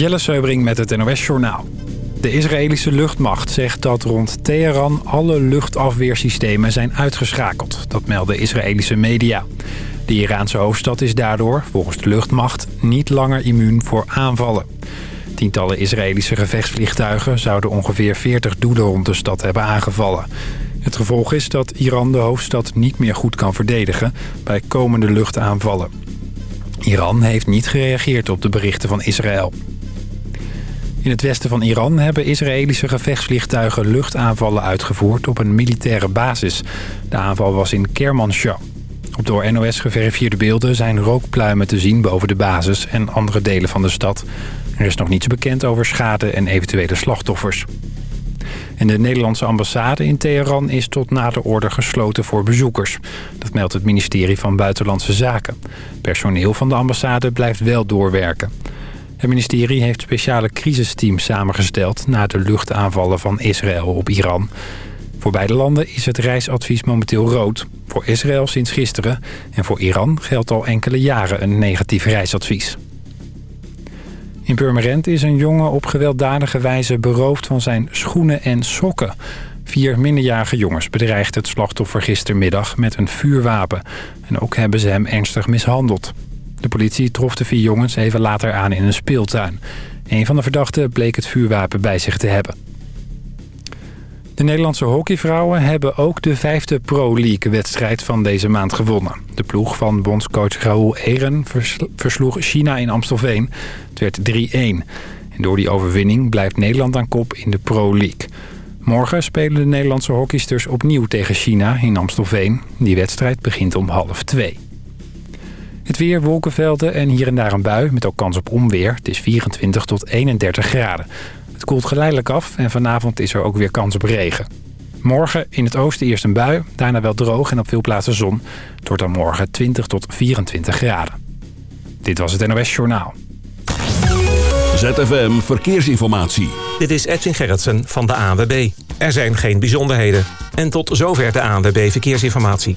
Jelle Seubring met het NOS Journaal. De Israëlische luchtmacht zegt dat rond Teheran alle luchtafweersystemen zijn uitgeschakeld. Dat melden Israëlische media. De Iraanse hoofdstad is daardoor, volgens de luchtmacht, niet langer immuun voor aanvallen. Tientallen Israëlische gevechtsvliegtuigen zouden ongeveer 40 doelen rond de stad hebben aangevallen. Het gevolg is dat Iran de hoofdstad niet meer goed kan verdedigen bij komende luchtaanvallen. Iran heeft niet gereageerd op de berichten van Israël. In het westen van Iran hebben Israëlische gevechtsvliegtuigen luchtaanvallen uitgevoerd op een militaire basis. De aanval was in Kermanshah. Op door NOS geverifieerde beelden zijn rookpluimen te zien boven de basis en andere delen van de stad. Er is nog niets bekend over schade en eventuele slachtoffers. En de Nederlandse ambassade in Teheran is tot na de orde gesloten voor bezoekers. Dat meldt het ministerie van Buitenlandse Zaken. Personeel van de ambassade blijft wel doorwerken. Het ministerie heeft speciale crisisteams samengesteld... na de luchtaanvallen van Israël op Iran. Voor beide landen is het reisadvies momenteel rood. Voor Israël sinds gisteren en voor Iran geldt al enkele jaren een negatief reisadvies. In Purmerend is een jongen op gewelddadige wijze beroofd van zijn schoenen en sokken. Vier minderjarige jongens bedreigden het slachtoffer gistermiddag met een vuurwapen. En ook hebben ze hem ernstig mishandeld. De politie trof de vier jongens even later aan in een speeltuin. Een van de verdachten bleek het vuurwapen bij zich te hebben. De Nederlandse hockeyvrouwen hebben ook de vijfde Pro League-wedstrijd van deze maand gewonnen. De ploeg van bondscoach Raoul Eren versloeg China in Amstelveen. Het werd 3-1. En door die overwinning blijft Nederland aan kop in de Pro League. Morgen spelen de Nederlandse hockeysters opnieuw tegen China in Amstelveen. Die wedstrijd begint om half twee. Het weer, wolkenvelden en hier en daar een bui met ook kans op onweer. Het is 24 tot 31 graden. Het koelt geleidelijk af en vanavond is er ook weer kans op regen. Morgen in het oosten eerst een bui, daarna wel droog en op veel plaatsen zon. Het wordt dan morgen 20 tot 24 graden. Dit was het NOS Journaal. ZFM Verkeersinformatie. Dit is Edwin Gerritsen van de ANWB. Er zijn geen bijzonderheden. En tot zover de ANWB Verkeersinformatie.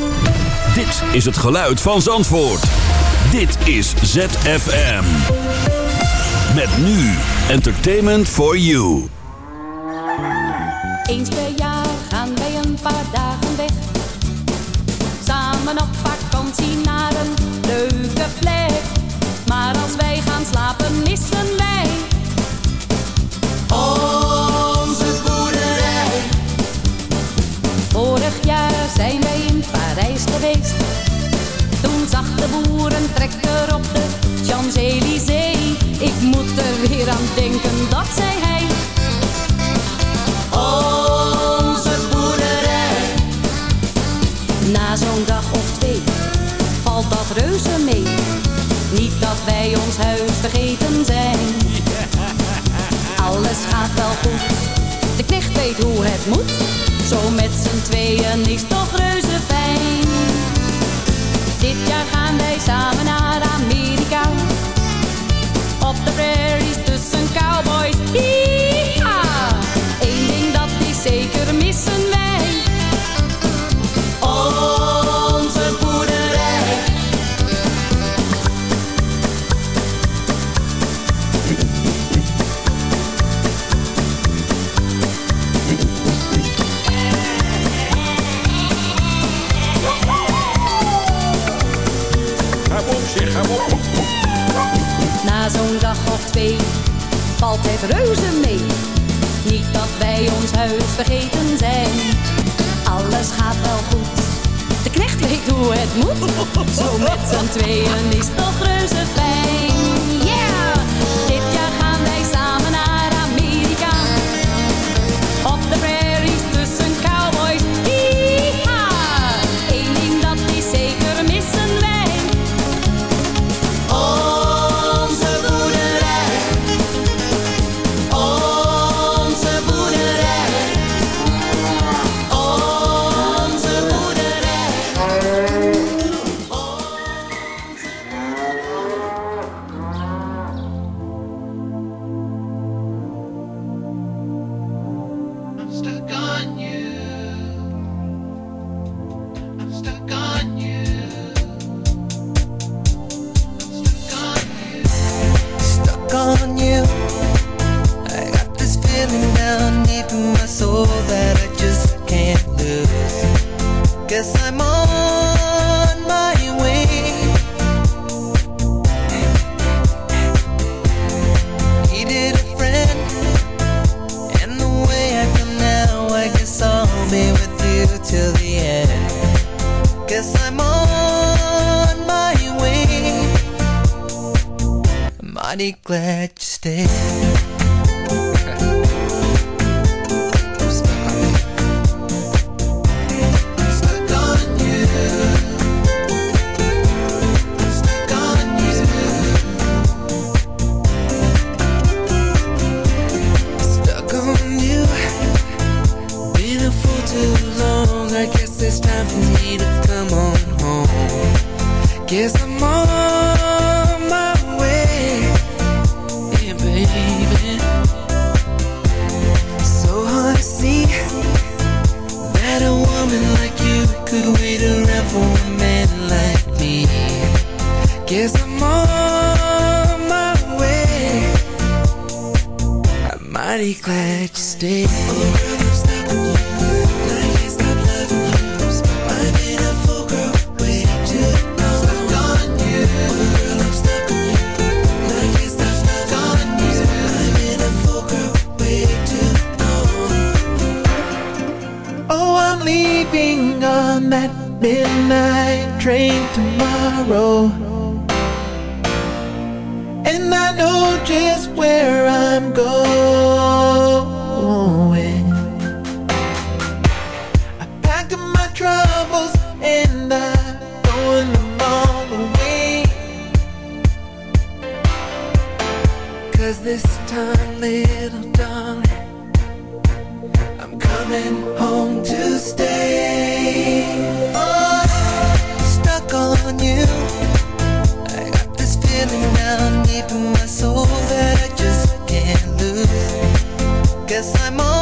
Dit is het geluid van Zandvoort. Dit is ZFM. Met nu entertainment for you. Eens per jaar Geweest. Toen zag de boerentrekker op de Champs-Élysées. Ik moet er weer aan denken, dat zei hij. Onze boerderij. Na zo'n dag of twee valt dat reuze mee. Niet dat wij ons huis vergeten zijn. Alles gaat wel goed, de knecht weet hoe het moet. Zo met z'n tweeën is gaan hoe het moet. Zo met z'n tweeën is toch reuze. says this time, little darling, I'm coming home to stay. Oh, stuck on you. I got this feeling down deep in my soul that I just can't lose. Guess I'm on.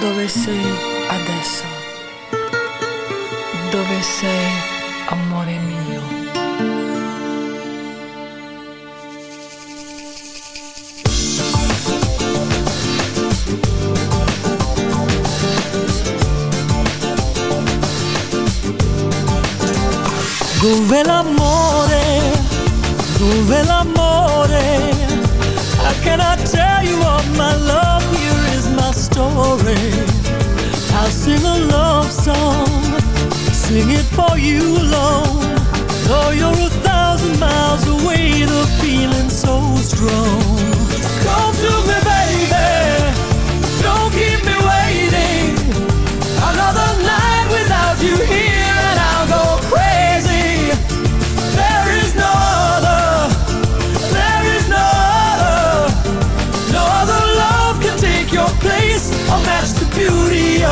Dove sei adesso? Dove sei, amore mio? Dove l'amore? Dove l'amore? I tell you of my love? Story. I'll sing a love song, sing it for you alone. Though you're a thousand miles away, the feeling's so strong. Come to me,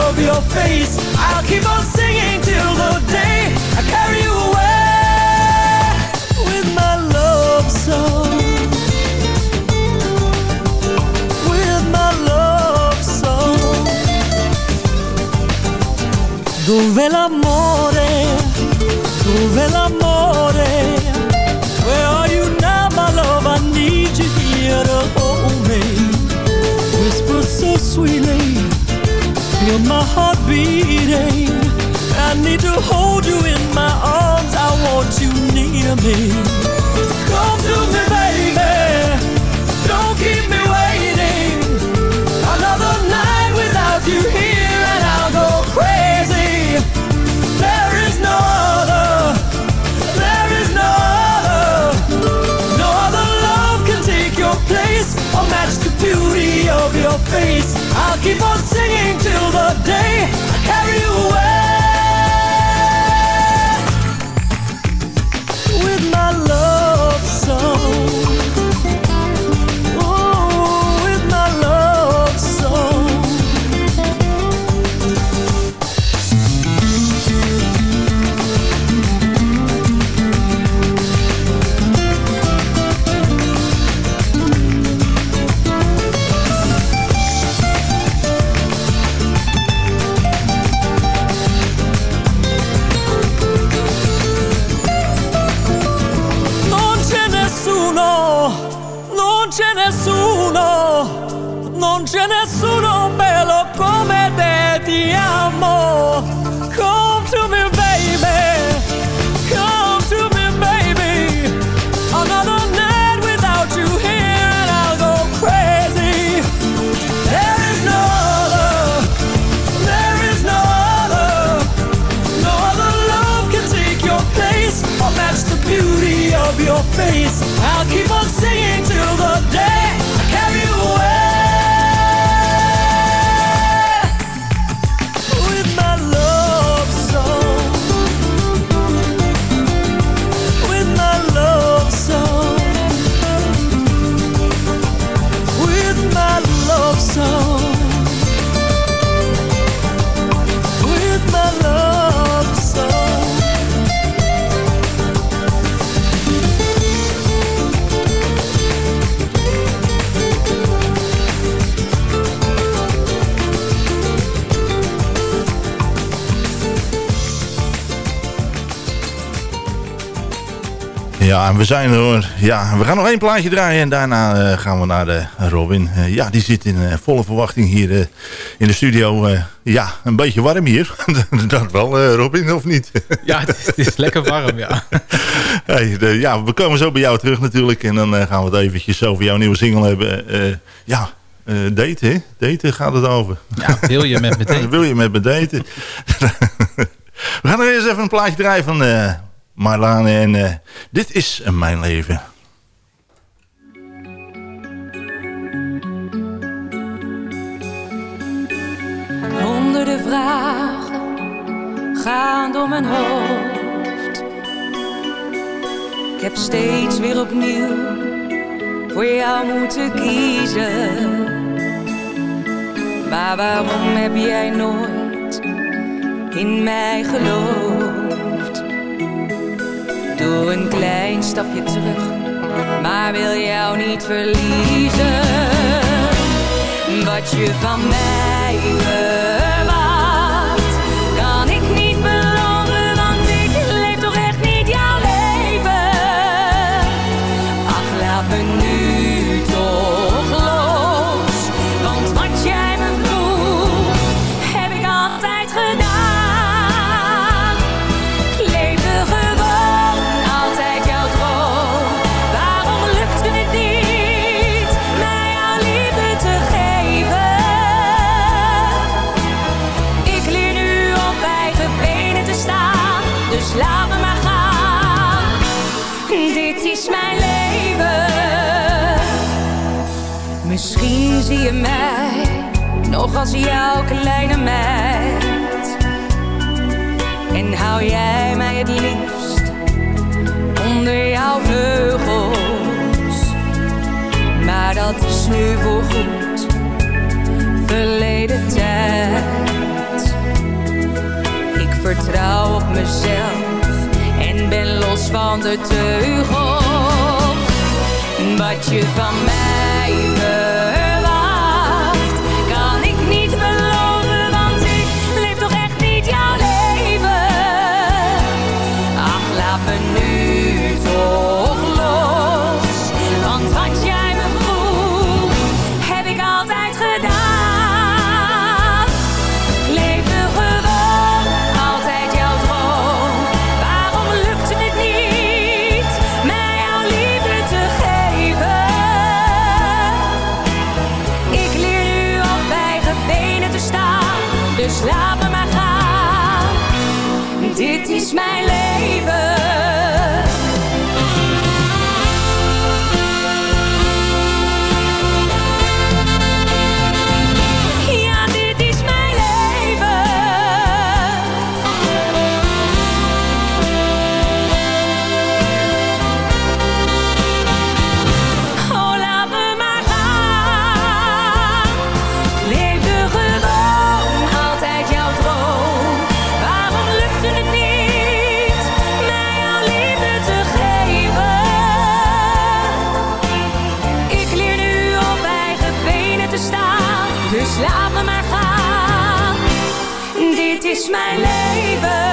of your face. I'll keep on singing till the day I carry you away with my love song. With my love song. Dove l'amore? Dove l'amore? Where are you now, my love? I need you here to hold me. Whisper so sweetly, feel my heart beating. I need to hold you in my arms. I want you near me. Come to me, baby. Don't keep me waiting. Another night without you here, and I'll go crazy. There is no other. Harry Ja, en we zijn er hoor. Ja, we gaan nog één plaatje draaien en daarna eh, gaan we naar de Robin. Eh, ja, die zit in eh, volle verwachting hier in de studio. Ja, een beetje warm hier. Dat wel, Robin, of niet? Ja, het is, het is lekker warm, ja. Hey, de- ja, we komen zo bij jou terug natuurlijk. En dan gaan we het eventjes over jouw nieuwe single hebben. Ja, daten, hè? Daten gaat het over. Ja, wil je met me daten? Wil je met me daten? we gaan er eerst even een plaatje draaien van eh Marlane. En eh, dit is eh, mijn leven. Honderden vragen gaan door mijn hoofd. Ik heb steeds weer opnieuw voor jou moeten kiezen. Maar waarom heb jij nooit in mij geloofd? Doe een klein stapje terug, maar wil jou niet verliezen. Wat je van mij verwacht, Dit is mijn leven. Misschien zie je mij nog als jouw kleine meid. En hou jij mij het liefst onder jouw vleugels. Maar dat is nu voorgoed verleden tijd. Ik vertrouw op mezelf en ben los van de teugels. Wat je van mij verwacht, Dit is mijn leven.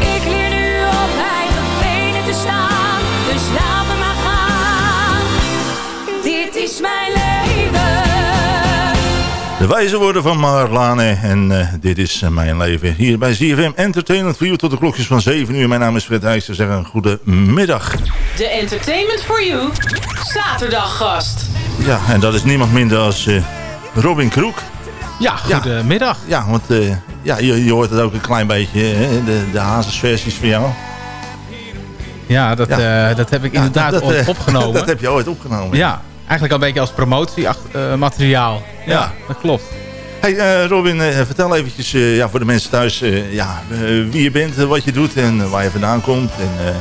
Ik leer nu op eigen benen te staan, dus laat me maar gaan. Dit is mijn leven. De wijze woorden van Marlane. En eh, dit is eh, mijn leven. Hier bij ZFM Entertainment voor u tot de klokjes van 7 uur. Mijn naam is Fred Heijs. Zeg een goede middag. De Entertainment for You zaterdaggast. Ja, en dat is niemand minder als eh, Robin Kroek. Ja, goedemiddag. Ja, want eh, ja, je, je hoort het ook een klein beetje, hè, de, de hazesversies van jou. Ja, dat, Ja. eh, dat heb ik Ja, inderdaad dat, ooit eh, opgenomen. dat heb je ooit opgenomen. Ja, eigenlijk al een beetje als promotiemateriaal. ja, Ja. dat klopt. Hey Robin, vertel eventjes ja, voor de mensen thuis ja, wie je bent, wat je doet en waar je vandaan komt. En,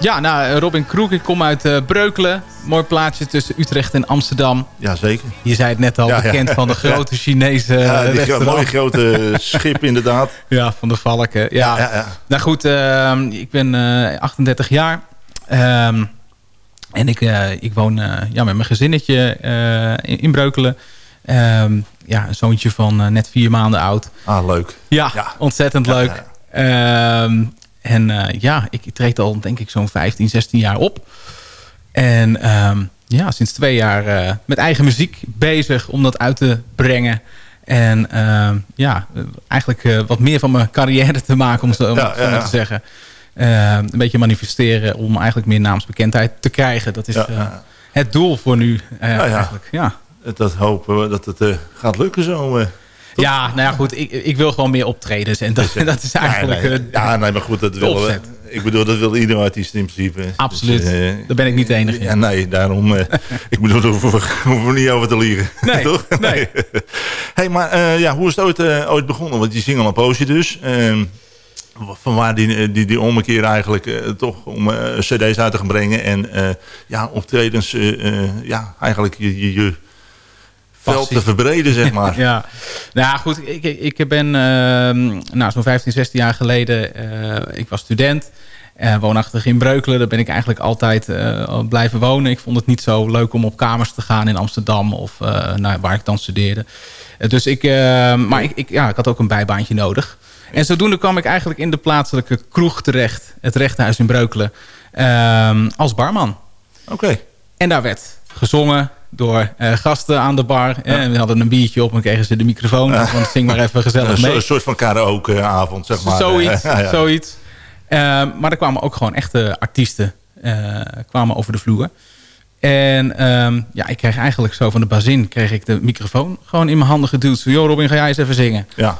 Ja, nou, Robin Kroek, ik kom uit eh, Breukelen. Mooi plaatsje tussen Utrecht en Amsterdam. ja, zeker. Je zei het net al, Ja, ja. bekend van de grote Chinese eh, ja, die gro- restaurant. mooie grote schip inderdaad. Ja, van de Valken. Ja. Ja, ja. Nou goed, ehm, ik ben eh, 38 jaar. Ehm, en ik, eh, ik woon eh, ja, met mijn gezinnetje eh, in, in Breukelen. Ehm, ja, een zoontje van eh, net vier maanden oud. Ah, leuk. Ja, ontzettend leuk. Ehm, en eh, ja, ik treed al denk ik zo'n 15, 16 jaar op. En ehm, ja, sinds twee jaar eh, met eigen muziek bezig om dat uit te brengen. En ehm, ja, eh, eigenlijk wat meer van mijn carrière te maken, om zo, om Ja, het zo ja, maar ja. te zeggen. eh, een beetje manifesteren om eigenlijk meer naamsbekendheid te krijgen. Dat is het doel voor nu ja. eigenlijk. Ja. Dat hopen we dat het gaat lukken zo. Eh. ja, nou ja, goed. Ik, ik wil gewoon meer optredens. En dat, dat is eigenlijk... Nee, nee. eh, ja, nee, maar goed, dat willen we. Ik bedoel, dat wil ieder artiest in principe. Absoluut. Dus, eh, Daar ben ik niet de enige in. Ja, nee, daarom... eh, ik bedoel, daar hoeven we, niet over te liegen. Nee, Toch? nee. hey, maar eh, ja, hoe is het ooit, eh, ooit begonnen? Want die zingen al een poosje dus. Ehm, van waar die, eh, die, die ommekeer eigenlijk eh, toch om eh, cd's uit te gaan brengen. En eh, ja, optredens, eh, eh, ja, eigenlijk je, je, je veld te verbreden, zeg maar. Ja, nou goed. Ik, ik, ben ehm, nou, zo'n 15, 16 jaar geleden... eh, ik was student, eh, woonachtig in Breukelen. Daar ben ik eigenlijk altijd eh, blijven wonen. Ik vond het niet zo leuk om op kamers te gaan in Amsterdam... of eh, nou, waar ik dan studeerde. Dus ik, eh, maar ik, ik, ja, ik had ook een bijbaantje nodig. En zodoende kwam ik eigenlijk in de plaatselijke kroeg terecht. Het Rechthuis in Breukelen. ehm, als barman. Oké. En daar werd gezongen door eh, gasten aan de bar. En we hadden een biertje op en kregen ze de microfoon. Want zing maar even gezellig Een mee. soort- soort van karaoke-avond, zeg maar. Zoiets, Ja, ja. zoiets. Eh, maar er kwamen ook gewoon echte artiesten eh, kwamen over de vloer. En ehm, ja, ik kreeg eigenlijk zo van de bazin kreeg ik de microfoon gewoon in mijn handen geduwd. Zo, joh Robin, ga jij eens even zingen. Ja.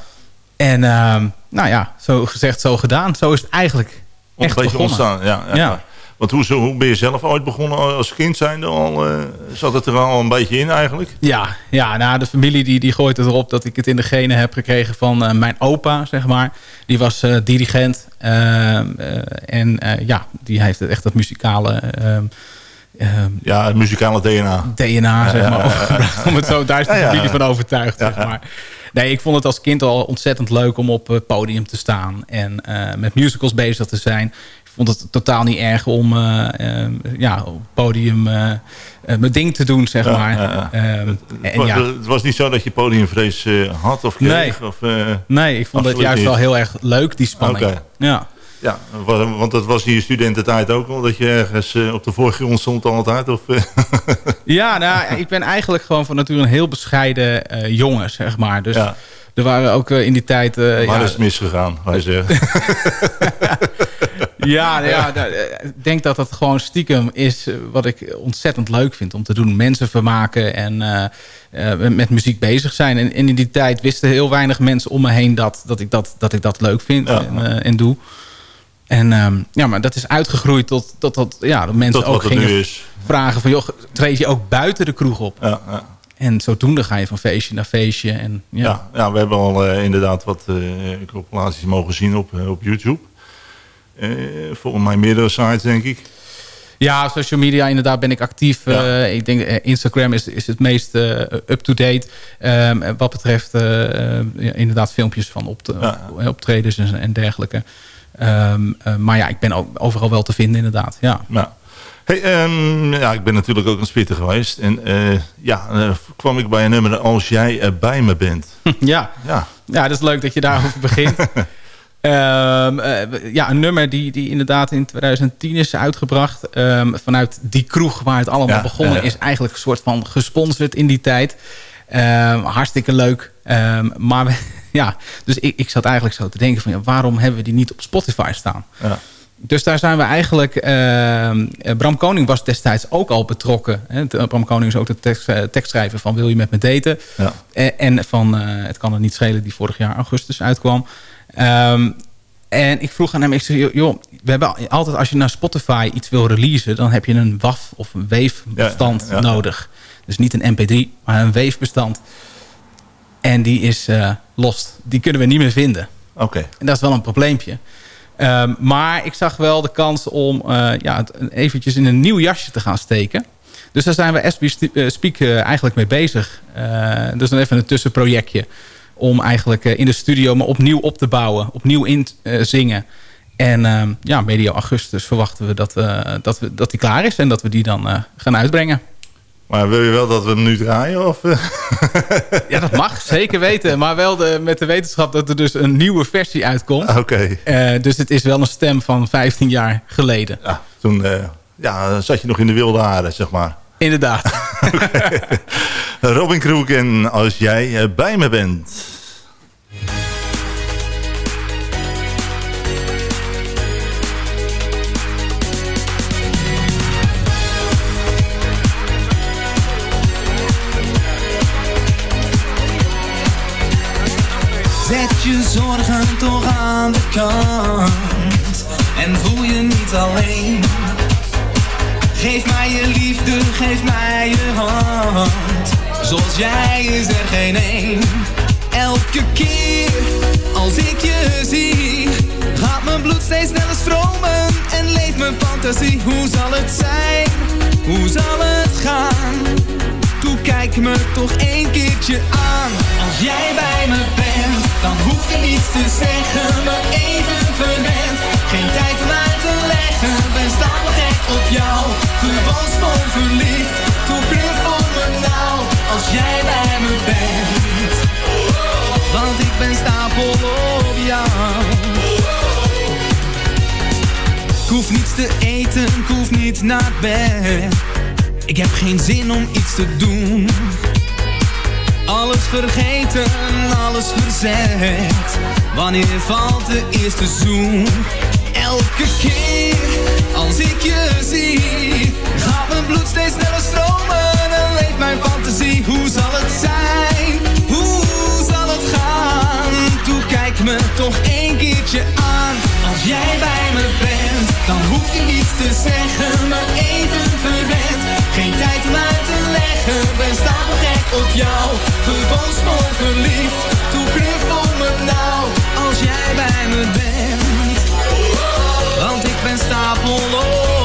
En ehm, nou ja, zo gezegd, zo gedaan. Zo is het eigenlijk Een echt begonnen. ontstaan, ja. Want hoe, hoe ben je zelf ooit begonnen als kind zijnde al? eh, zat het er al een beetje in eigenlijk? Ja, ja nou, de familie die, die gooit het erop dat ik het in de genen heb gekregen van eh, mijn opa, zeg maar. Die was eh, dirigent. en ja, die heeft echt dat muzikale ehm, ehm, Ja, het muzikale DNA. DNA, zeg maar. Om het zo, daar is de familie van overtuigd, zeg maar. Nee, ik vond het als kind al ontzettend leuk om op het podium te staan. En met musicals bezig te zijn. Vond het totaal niet erg om eh, eh, ja, op het podium eh, mijn ding te doen, zeg Ja, maar. ja, ja. Ehm, Het en was, ja, het was niet zo dat je podiumvrees had of kreeg? Nee. Of, nee, ik vond het juist niet. wel heel erg leuk, die spanning. Ja. Ja, wa- want dat was in je studententijd ook al, dat je ergens op de voorgrond stond altijd? Of? Ja, nou, ik ben eigenlijk gewoon van nature een heel bescheiden jongen, zeg maar. Dus er waren ook in die tijd... Waar ja, is misgegaan, wij zeggen. Ja, ja nou, eh, ik denk dat dat gewoon stiekem is eh, wat ik ontzettend leuk vind om te doen. Mensen vermaken en eh, met muziek bezig zijn. En, en in die tijd wisten heel weinig mensen om me heen dat, dat, ik, dat, dat ik dat leuk vind Ja. en, en doe. En ehm, ja, maar dat is uitgegroeid tot, tot, tot ja, dat mensen Tot ook gingen vragen van... joh, treed je ook buiten de kroeg op? Ja, ja. En zodoende ga je van feestje naar feestje. En, ja. Ja, ja, we hebben al inderdaad wat eh compilaties mogen zien op, op YouTube. Eh, volgens mij meerdere sites, denk ik. Ja, social media inderdaad ben ik actief. Ja. Eh, ik denk eh, Instagram is, is het meest up-to-date. Ehm, wat betreft ja, inderdaad filmpjes van op Ja. optredens en, en dergelijke. Ehm, eh, maar ja, ik ben ook overal wel te vinden inderdaad. Ja. Hey, ehm, ja, ik ben natuurlijk ook aan het spitten geweest. En ja, kwam ik bij een nummer Als jij bij me bent. ja. Ja, ja, dat is leuk dat je daarover begint. Ehm, eh, ja, een nummer die, die inderdaad in 2010 is uitgebracht. Ehm, vanuit die kroeg waar het allemaal Ja, begonnen is. Eigenlijk een soort van gesponsord in die tijd. Ehm, hartstikke leuk. Maar we- ja, dus ik, ik zat eigenlijk zo te denken van... Ja, waarom hebben we die niet op Spotify staan? ja. Dus daar zijn we eigenlijk... Bram Koning was destijds ook al betrokken. Hè. Bram Koning is ook de tekst, eh, tekstschrijver van Wil je met me daten? Ja. En van eh, Het kan er niet schelen, die vorig jaar augustus uitkwam. Ehm, en ik vroeg aan hem, ik zei, joh, we hebben altijd als je naar Spotify iets wil releasen... dan heb je een WAF of een Ja, ja. nodig. Dus niet een MP3, maar een WAV-bestand. En die is eh lost. Die kunnen we niet meer vinden. Oké. En dat is wel een probleempje. Ehm, maar ik zag wel de kans om eh, ja, het eventjes in een nieuw jasje te gaan steken. Dus daar zijn we sti- eh, speak eigenlijk mee bezig. Dus dan even een tussenprojectje. Om eigenlijk eh, in de studio maar opnieuw op te bouwen. Opnieuw in te zingen. En ehm, ja, medio augustus verwachten we dat, eh, dat, we dat die klaar is. En dat we die dan eh, gaan uitbrengen. Maar wil je wel dat we hem nu draaien? Of, eh? Ja, dat mag. zeker weten. Maar wel de, met de wetenschap dat er dus een nieuwe versie uitkomt. Oké. Eh, dus het is wel een stem van 15 jaar geleden. Ja, toen eh, ja, zat je nog in de wilde haren, zeg maar. Inderdaad. Robin Kroeken als jij eh, bij me bent... Zet je zorgen toch aan de kant en voel je niet alleen. Geef mij je liefde, geef mij je hand. Zoals jij is er geen één. Elke keer als ik je zie, gaat mijn bloed steeds sneller stromen en leeft mijn fantasie. Hoe zal het zijn? Hoe zal het gaan? Kijk me toch één keertje aan. Als jij bij me bent, dan hoef je niets te zeggen, me even verwend. Geen tijd om uit te leggen, ben stapel op jou. Gewoon vol verliefd, toe knuffel me nou. Als jij bij me bent, want ik ben stapel op jou. Ik hoef niets te eten, ik hoef niet naar bed. Ik heb geen zin om iets te doen. Alles vergeten, alles verzet. Wanneer valt de eerste zoen? Elke keer als ik je zie, gaat mijn bloed steeds sneller stromen en leeft mijn fantasie. Hoe zal het zijn? Kijk me toch één keertje aan. Als jij bij me bent, dan hoef je niets te zeggen, maar even verwend. Geen tijd om uit te leggen, ben stapel gek op jou. Gewoon snel verliefd, toe knuffel me nou. Als jij bij me bent, want ik ben stapel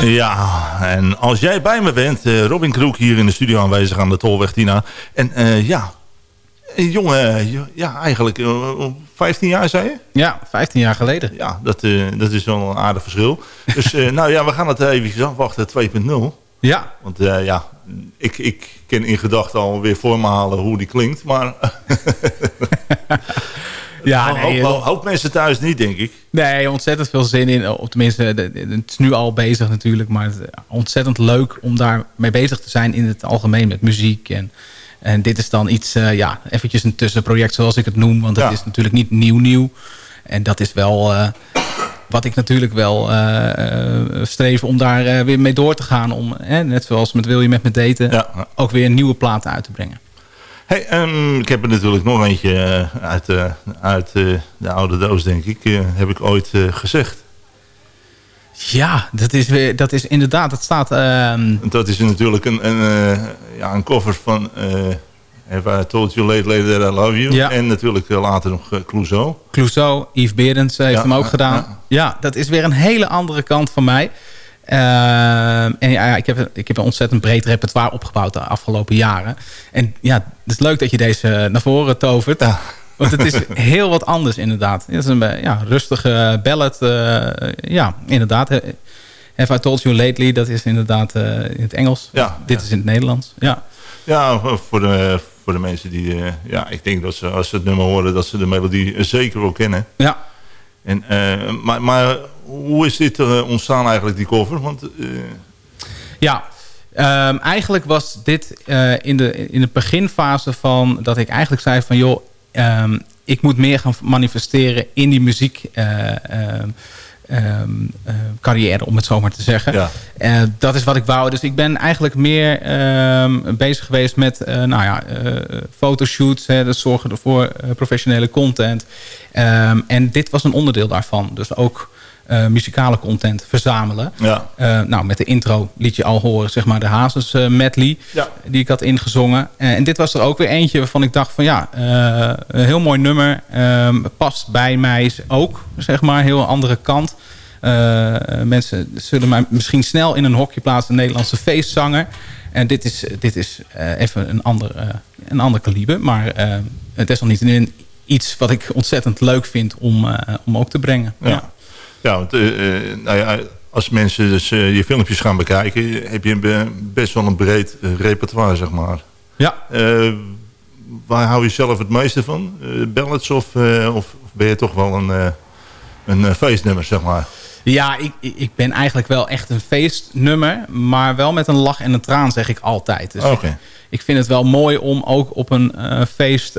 Ja, en als jij bij me bent, eh, Robin Kroek hier in de studio aanwezig aan de Tolweg Tina. En eh, ja, een jongen, eh, ja eigenlijk eh, 15 jaar zei je? Ja, 15 jaar geleden. Ja, dat, dat is wel een aardig verschil. Dus nou ja, we gaan het even afwachten, 2.0. Ja. Want ja, ik, ik ken in gedachten alweer voor me halen hoe die klinkt. Maar Ja, een nee, hoop, hoop- hoop mensen thuis niet, denk ik. Nee, ontzettend veel zin in. Of tenminste, het is nu al bezig natuurlijk. Maar het is ontzettend leuk om daar mee bezig te zijn in het algemeen met muziek. En, en dit is dan iets, eh, ja, eventjes een tussenproject zoals ik het noem. Want het Ja. is natuurlijk niet nieuw nieuw. En dat is wel eh, wat ik natuurlijk wel eh, eh, streef om daar eh, weer mee door te gaan. Om, eh, net zoals met Wil je met me daten, Ja. ook weer nieuwe platen uit te brengen. Hey, ehm, ik heb er natuurlijk nog eentje eh, uit, eh, uit eh, de oude doos, denk ik. heb ik ooit gezegd. Ja, dat is, weer, dat is inderdaad, dat staat... ehm, Dat is natuurlijk een, een, ja, een cover van Have I Told You Late Later That I Love You. Ja. En natuurlijk later nog Clouseau. Clouseau, Yves Berends heeft Ja, hem ook gedaan. Ja. dat is weer een hele andere kant van mij. Ehm, en ja, ik heb, ik heb een ontzettend breed repertoire opgebouwd de afgelopen jaren. En ja, het is leuk dat je deze naar voren tovert. Ja. Want het is heel wat anders inderdaad. Het is een eh, ja, rustige ballad. eh, ja, inderdaad. Have I Told You Lately, dat is inderdaad eh, in het Engels. Ja, Dit is in het Nederlands. Ja. Ja, voor de, voor de mensen die... eh, ja, ik denk dat ze als ze het nummer horen... dat ze de melodie eh, zeker wel kennen. Ja. En, eh, maar, maar hoe is dit eh, ontstaan eigenlijk, die cover? Want... eh, Ja, ehm, eigenlijk was dit eh, in, de, in de beginfase van dat ik eigenlijk zei van joh, ehm, ik moet meer gaan manifesteren in die muziek. eh, ehm, ehm, eh, carrière, om het zo maar te zeggen. Ja. Dat is wat ik wou. Dus ik ben eigenlijk meer bezig geweest met nou ja, fotoshoots. Hè, dat zorgen voor eh, professionele content. En dit was een onderdeel daarvan. Dus ook eh, muzikale content verzamelen. Ja. Eh, nou, met de intro liet je al horen, zeg maar, de Hazes eh, medley. Ja. Die ik had ingezongen. En dit was er ook weer eentje waarvan ik dacht van ja, een heel mooi nummer. ehm, past bij mij ook, zeg maar, een heel andere kant. Mensen zullen mij misschien snel in een hokje plaatsen, een Nederlandse feestzanger. En dit is, dit is even een ander, een ander kaliber. Maar desalniettemin iets wat ik ontzettend leuk vind om, om ook te brengen. Ja. Ja. Ja, want eh, eh, nou ja, als mensen dus eh, je filmpjes gaan bekijken... heb je best wel een breed repertoire, zeg maar. Ja. Waar hou je zelf het meeste van? Ballads of, of ben je toch wel een, een feestnummer, zeg maar? Ja, ik, ik ben eigenlijk wel echt een feestnummer. Maar wel met een lach en een traan, zeg ik altijd. Dus Oké. ik, ik vind het wel mooi om ook op een feest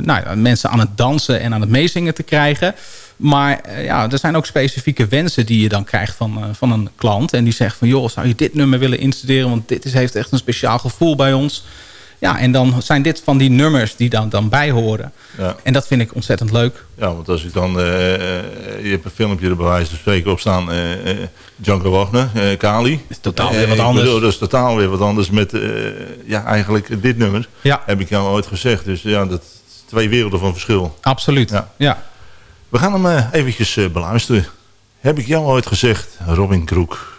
nou mensen aan het dansen en aan het meezingen te krijgen. Maar eh, ja, er zijn ook specifieke wensen die je dan krijgt van, eh, van een klant. En die zegt van, joh, zou je dit nummer willen instuderen? Want dit is, heeft echt een speciaal gevoel bij ons. Ja, en dan zijn dit van die nummers die dan, dan bij horen. Ja. En dat vind ik ontzettend leuk. Ja, want als ik dan... eh, je hebt een filmpje er bij wijze van spreken op staan. eh Django Wagner, Kali. Is totaal weer wat anders. bedoel, dat is totaal weer wat anders met... ja, eigenlijk dit nummer. Ja. Heb ik jou ooit gezegd. Dus ja, dat twee werelden van verschil. Absoluut. Ja. ja. We gaan hem eh, eventjes eh, beluisteren. Heb ik jou ooit gezegd, Robin Kroek?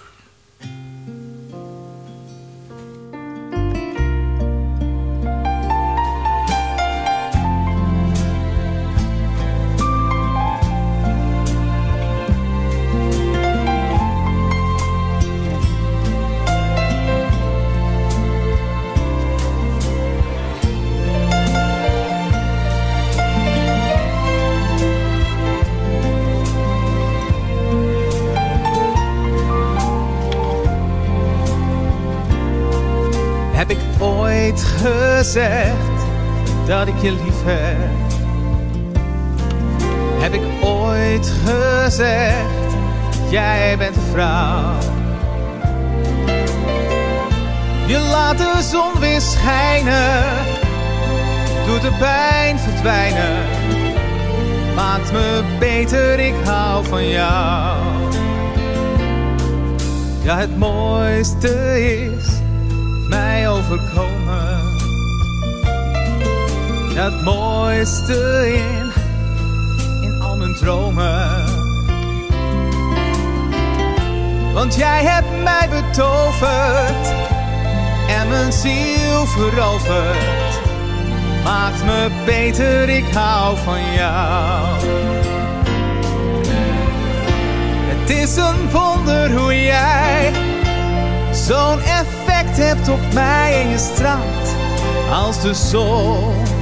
Dat ik je lief heb? Heb ik ooit gezegd, jij bent de vrouw? Je laat de zon weer schijnen, doet de pijn verdwijnen. Maakt me beter, ik hou van jou. Ja, het mooiste is mij overkomen. Het mooiste in, in al mijn dromen. Want jij hebt mij betoverd en mijn ziel veroverd. Maakt me beter, ik hou van jou. Het is een wonder hoe jij zo'n effect hebt op mij en je straalt als de zon.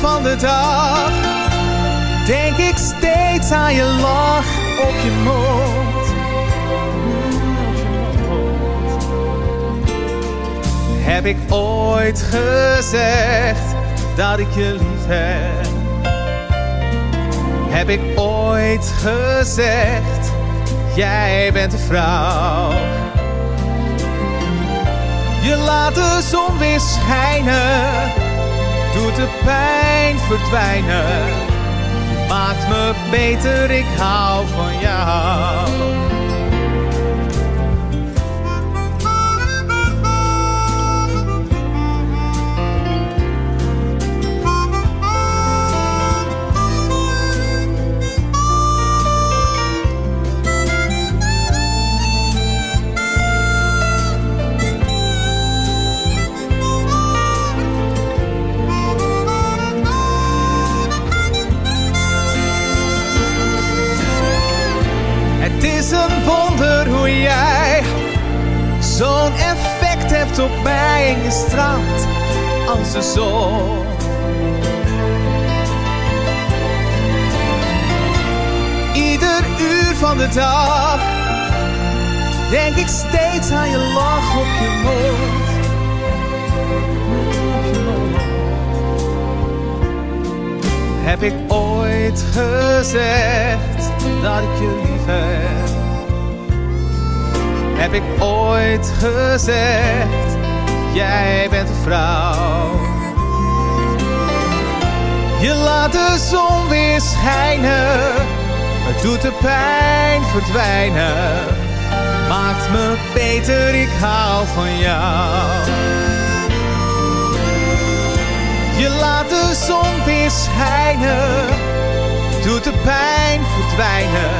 Van de dag denk ik steeds aan je lach op je mond. Heb ik ooit gezegd dat ik je lief heb? Heb ik ooit gezegd, jij bent de vrouw? Je laat de zon weer schijnen, doet de pijn verdwijnen. Maakt me beter, ik hou van jou. Op mij en je straalt als de zon. Ieder uur van de dag denk ik steeds aan je lach op je mond. Heb ik ooit gezegd dat ik je lief heb? Heb ik ooit gezegd, jij bent een vrouw? Je laat de zon weer schijnen, het doet de pijn verdwijnen. Maakt me beter, ik hou van jou. Je laat de zon weer schijnen, doet de pijn verdwijnen.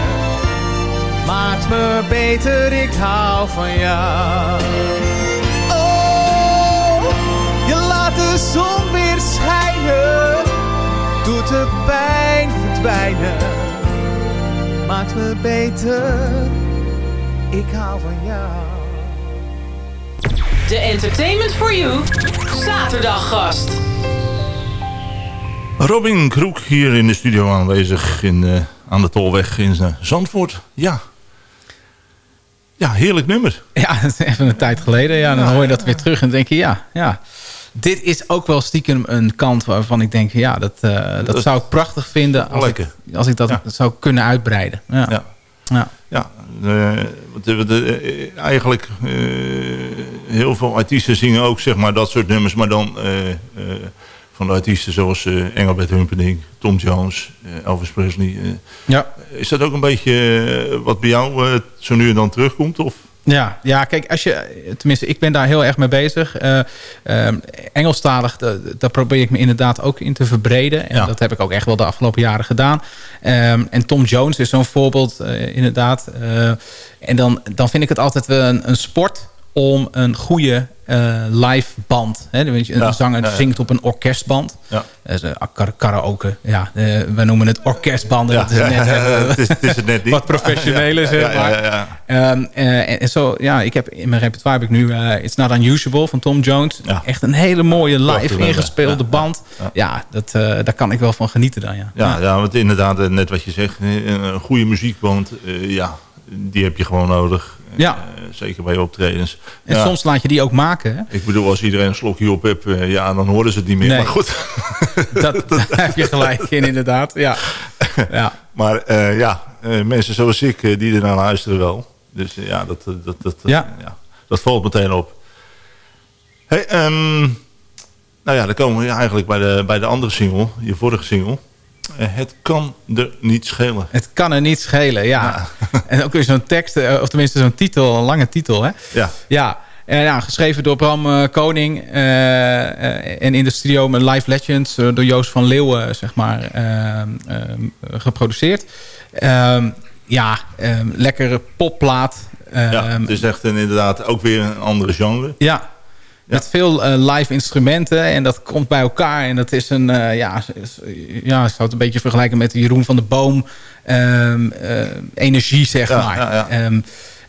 Maakt me beter, ik hou van jou. De zon weer schijnen, doet de pijn verdwijnen. Maakt me beter, ik hou van jou. De Entertainment for You zaterdaggast. Robin Kroek hier in de studio aanwezig in, eh, aan de Tolweg in eh, Zandvoort. Ja. Ja, heerlijk nummer. Ja, het is even een tijd geleden. Ja, dan hoor je dat weer terug en denk je, ja, ja. Dit is ook wel stiekem een kant waarvan ik denk, ja, dat, eh, dat, zou ik prachtig vinden als, ik, als ik dat Ja. zou kunnen uitbreiden. Ja. Ja. Ja. Ja, eh, eigenlijk eh, heel veel artiesten zingen ook zeg maar dat soort nummers, maar dan van de artiesten zoals Engelbert Humperdinck, Tom Jones, Elvis Presley. Ja. Is dat ook een beetje wat bij jou zo nu en dan terugkomt? Of? Ja, ja, kijk, als je, tenminste, ik ben daar heel erg mee bezig. Eh, ehm, Engelstalig, da- daar probeer ik me inderdaad ook in te verbreden. En Ja. dat heb ik ook echt wel de afgelopen jaren gedaan. Ehm, en Tom Jones is zo'n voorbeeld, eh, inderdaad. Eh, en dan, dan vind ik het altijd wel een, een sport om een goede eh, live band. Hè? Een Ja, zanger ja, ja. zingt op een orkestband. Ja. Kar- karaoke. Ja, eh, we noemen het orkestbanden. Dat is ja, net het is- het is het net niet. Wat zeg ja, maar. Ehm, eh, en, zo, ja, ik heb in mijn repertoire heb ik nu It's Not Unusual van Tom Jones. Echt een hele mooie live ingespeelde band. ja, dat, daar kan ik wel van genieten dan, ja. Ja, ja, want inderdaad, net wat je zegt, een goede muziekband, ja, die heb je gewoon nodig. Ja. Eh, zeker bij optredens. En Ja, soms laat je die ook maken. Hè? Ik bedoel, als iedereen een slokje op heeft, eh, ja, dan horen ze het niet meer. Nee. Maar goed. Dat, daar heb je gelijk in, inderdaad. Ja. Ja. Maar eh, ja, mensen zoals ik, die er naar luisteren wel. Dus ja, dat, dat, dat, Ja. ja, dat valt meteen op. Hey, ehm, nou ja, dan komen we eigenlijk bij de, bij de andere single, je vorige single. Eh, het kan er niet schelen. Het kan er niet schelen, ja. En ook weer zo'n tekst, eh, of tenminste zo'n titel, een lange titel. Hè? Ja. Ja, en ja, geschreven door Bram eh, Koning. en in de studio met Live Legends door Joost van Leeuwen, zeg maar, geproduceerd. Ehm, ja, ehm, lekkere popplaat. ja, Ehm, het is echt een, inderdaad ook weer een andere genre. ja, met veel eh, live instrumenten. En dat komt bij elkaar. En dat is een, eh, ja, is- ja, ik zou het een beetje vergelijken met Jeroen van de Boom. ehm, eh, energie, zeg maar. Ehm,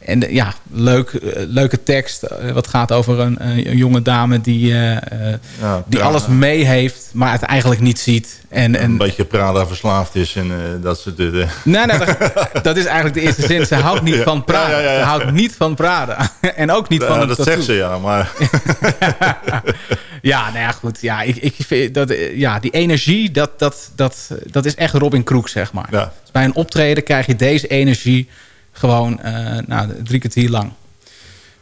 en eh, ja, leuk, eh, leuke tekst. eh, wat gaat over een, een jonge dame die, Ja, die alles mee heeft, maar het eigenlijk niet ziet. En, en, Een beetje Prada verslaafd is en dat soort dingen. Nee, nee, dat, dat is eigenlijk de eerste zin. Ze houdt niet Ja. van Prada. Ja. Ze houdt niet van Prada. en ook niet van dat tattoo. zegt ze, ja. Maar Ja, nou ja, goed. Ja, ik, ik vind dat, ja, die energie, dat, dat, dat, dat is echt Robin Kroek, zeg maar. Dus bij een optreden krijg je deze energie gewoon eh, nou, drie kwartier lang.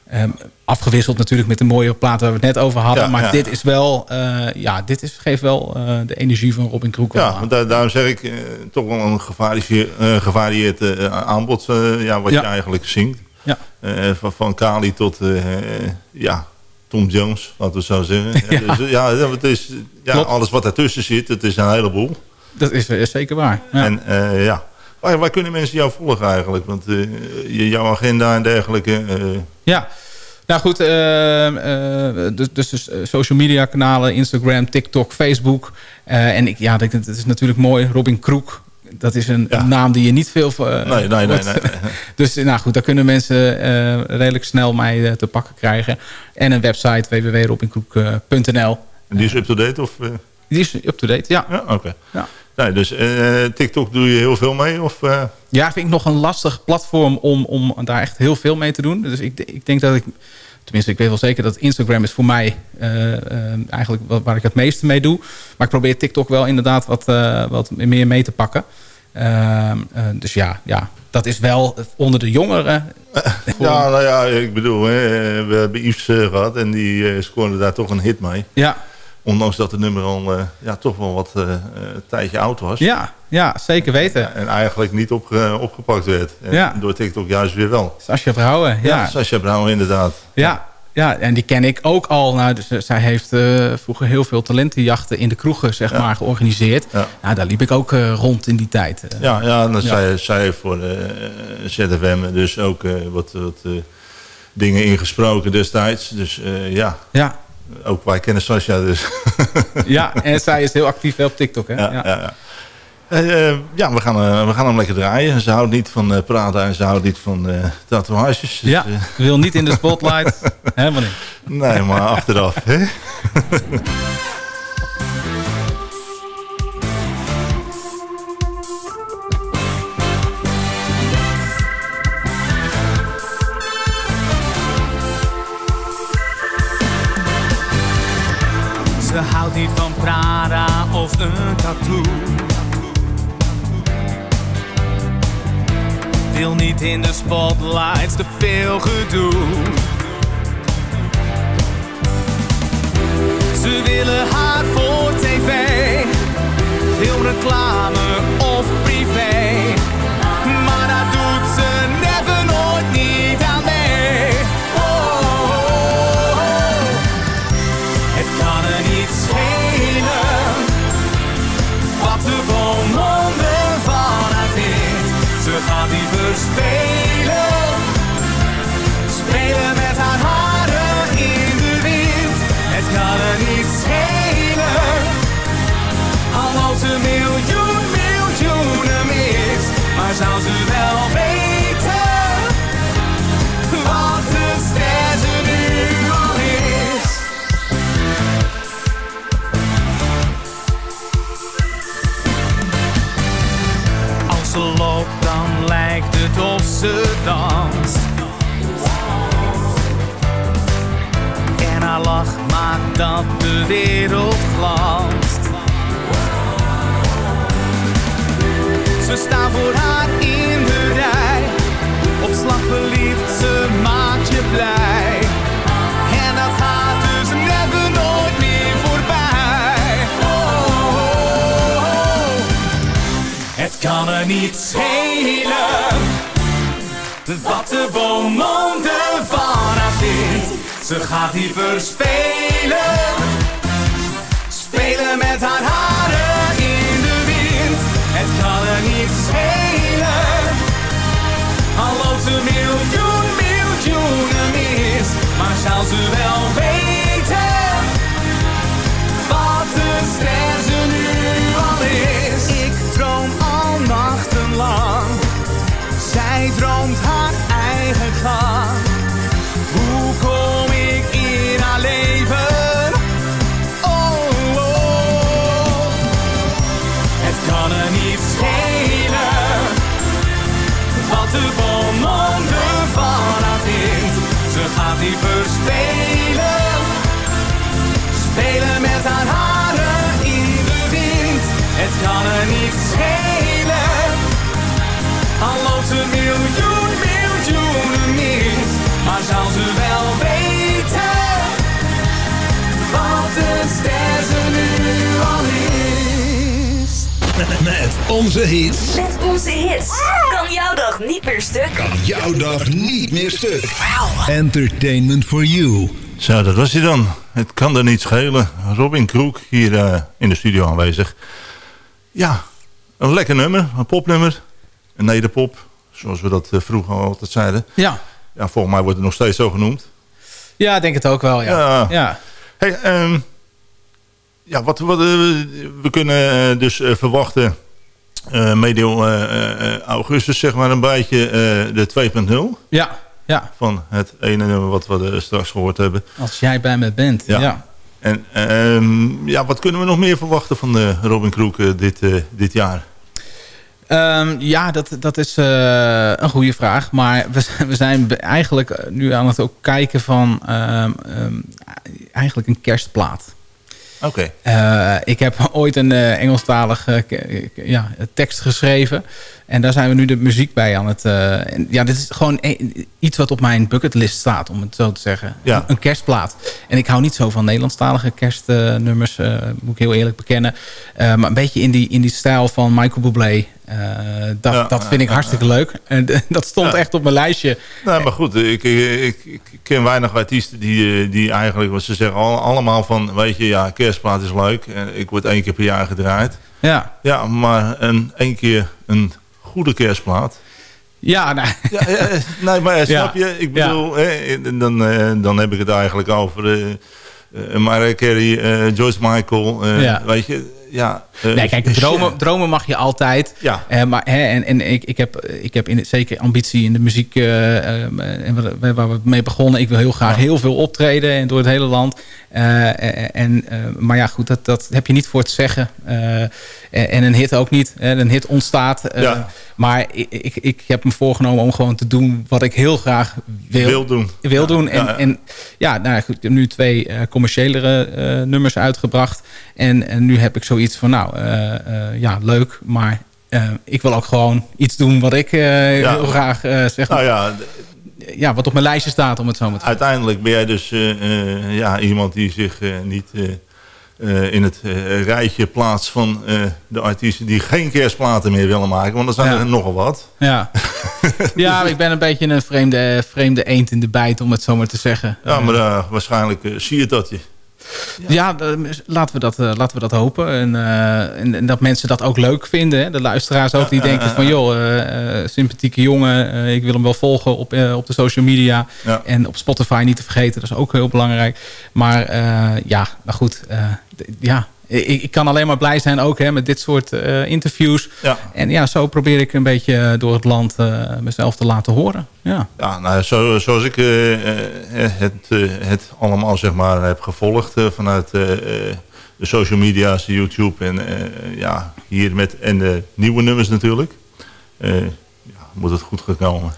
Ehm, afgewisseld natuurlijk met de mooie plaat waar we het net over hadden. Ja, maar ja. dit is wel, eh, ja, dit is, geeft wel eh, de energie van Robin Kroek ja, want daar, daarom zeg ik toch wel een gevarieerd, gevarieerd aanbod ja, wat Ja. je eigenlijk zingt. Ja. Van, van Kali tot ja, Tom Jones, laten we zo zeggen. Ja. Ja, dus, ja, het is, ja Klopt. alles wat daartussen zit, het is een heleboel. Dat is, zeker waar. Ja. En ja, waar, waar kunnen mensen jou volgen eigenlijk? Want eh, jouw agenda en dergelijke... eh, Ja, nou goed, eh, eh, dus, dus dus, eh, social media kanalen, Instagram, TikTok, Facebook. Eh, en ik, ja, dat, het is natuurlijk mooi, Robin Kroek. Dat is een, Ja. een naam die je niet veel... eh, nee, nee, nee, nee, nee. Dus eh, nou goed, daar kunnen mensen eh, redelijk snel mij eh, te pakken krijgen. En een website www.robinkroek.nl. En die is up-to-date of... eh? Die is up-to-date, ja. Ja, oké. Ja. Nee, dus eh, TikTok doe je heel veel mee? Of, eh? Ja, vind ik nog een lastig platform om, om daar echt heel veel mee te doen. Dus ik, ik denk dat ik tenminste, ik weet wel zeker dat Instagram is voor mij eh, eigenlijk wat, waar ik het meeste mee doe. Maar ik probeer TikTok wel inderdaad wat, wat meer mee te pakken. Ehm, eh, dus ja, ja, dat is wel onder de jongeren. Ja, nou ja, ik bedoel, hè, we hebben Yves eh, gehad en die scoorde daar toch een hit mee. Ja. Ondanks dat het nummer al eh, ja, toch wel wat een tijdje oud was. Ja, ja zeker weten. En eigenlijk niet opge- opgepakt werd. En Ja. Door TikTok juist weer wel. Sascha Brouwen, ja. Ja, Sascha Brouwen inderdaad. Ja, ja, en die ken ik ook al. Nou, dus, zij heeft vroeger heel veel talentenjachten in de kroegen zeg maar, georganiseerd. Nou, daar liep ik ook rond in die tijd. Ja, ja, Ja. Zij, zij heeft voor ZFM dus ook wat, wat dingen ingesproken destijds. Dus ja. ja, ook wij kennen Sascha dus. ja, en zij is heel actief op TikTok. Hè? Ja, ja. ja. Eh, eh, ja, we gaan, eh, we gaan hem lekker draaien. Ze houdt niet van eh, praten en ze houdt niet van tatoeages. Dus, Ja, wil niet in de spotlight. Helemaal niet. nee, maar achteraf. Hè? Ze houdt niet van Prada of een tattoo. Wil niet in de spotlights, te veel gedoe. Ze willen haar voor tv, filmreclame of ze danst. En haar lach maakt dat de wereld glanst. Ze staan voor haar in de rij. Op slag verliefd, ze maakt je blij. En dat gaat dus never nooit meer voorbij. Oh, oh, oh. Het kan er niet schelen wat de beaumonde van haar vindt. Ze gaat liever spelen, spelen met haar haren liever spelen, spelen met haar haren in de wind. Het kan er niet schelen, al loopt ze miljoen, miljoenen mis. Maar zou ze wel weten wat de ster ze nu al is? Met onze hits. Met onze hits. Kan jouw dag niet meer stuk. Jouw dag niet meer stuk. Entertainment for you. Zo, dat was hij dan. Het kan er niet schelen. Robin Kroek hier eh, in de studio aanwezig. Ja, een lekker nummer. Een popnummer. Een nederpop. Zoals we dat eh, vroeger altijd zeiden. Ja. Ja, volgens mij wordt het nog steeds zo genoemd. Ja, ik denk het ook wel, ja. Ja. ja. Hey, ehm, ja, wat, wat, eh, we kunnen dus verwachten... eh, medio eh, eh, augustus, zeg maar, een beetje de 2.0 Ja, ja. van het ene nummer wat we straks gehoord hebben. Als jij bij me bent. Ja. Ja. En ehm, ja, wat kunnen we nog meer verwachten van de Robin Kroek dit, dit jaar? Ehm, ja, dat, dat is een goede vraag. Maar we, zijn- we zijn eigenlijk nu aan het ook kijken van ehm, eigenlijk een kerstplaat. Eh, ik heb ooit een eh, Engelstalige ke- ja, tekst geschreven. En daar zijn we nu de muziek bij aan het... eh, ja, dit is gewoon e- iets wat op mijn bucketlist staat, om het zo te zeggen. Ja. Een, kerstplaat. En ik hou niet zo van Nederlandstalige kerstnummers, eh, moet ik heel eerlijk bekennen. Eh, maar een beetje in die, in die stijl van Michael Bublé. Dat, Ja, dat vind ik hartstikke leuk. En dat stond Ja. echt op mijn lijstje. Nou, maar goed, ik, ik, ik ken weinig artiesten die, die eigenlijk, wat ze zeggen, al- allemaal van, weet je, ja, kerstplaat is leuk. Ik word één keer per jaar gedraaid. Ja, Ja, maar een, één keer een goede kerstplaat. ja, Ja, ja, nee, maar snap je? Ik bedoel, hè, dan, eh, dan heb ik het eigenlijk over eh, Mariah Carey, George Michael, Ja. weet je. Ja, Nee, kijk, dromen, dromen mag je altijd. Ja. Maar, hè, en en ik, ik heb, ik heb in, zeker ambitie in de muziek. en waar- waar, waar we mee begonnen. Ik wil heel graag heel veel optreden en door het hele land. Eh, en, eh, maar ja, goed, dat, dat heb je niet voor het zeggen. Eh, en, en een hit ook niet. Een hit ontstaat. Ja. Maar ik, ik, ik heb me voorgenomen om gewoon te doen wat ik heel graag wil, Wil doen. Wil Ja, doen. En ja, en ja, nou goed, ik heb nu twee commerciëlere nummers uitgebracht. En, en nu heb ik zoiets van, nou, ja, leuk. Maar ik wil ook gewoon iets doen wat ik Ja. heel graag zeg. Nou ja, ja, wat op mijn lijstje staat, om het zo maar te uiteindelijk ben jij dus eh, eh, ja, iemand die zich eh, niet in het rijtje plaatst van de artiesten die geen kerstplaten meer willen maken. Want er zijn Ja. er nogal wat. Ja, ja ik ben een beetje een vreemde, vreemde eend in de bijt, om het zo maar te zeggen. Ja, maar waarschijnlijk zie je dat je. Ja, eh, laten, we dat, eh, laten we dat hopen. En, eh, en, en dat mensen dat ook leuk vinden. Hè? De luisteraars ook die denken van... joh, sympathieke jongen. ik wil hem wel volgen op, op de social media. En op Spotify niet te vergeten. Dat is ook heel belangrijk. Maar ja, nou goed. ja, ik, ik kan alleen maar blij zijn ook hè, met dit soort eh, interviews. Ja. En ja, zo probeer ik een beetje eh, door het land eh, mezelf te laten horen. Ja. Ja, nou, zo, zoals ik het, het allemaal zeg maar, heb gevolgd vanuit de social media's, YouTube en ja, hier met en de nieuwe nummers natuurlijk. ja, moet het goed gaan komen.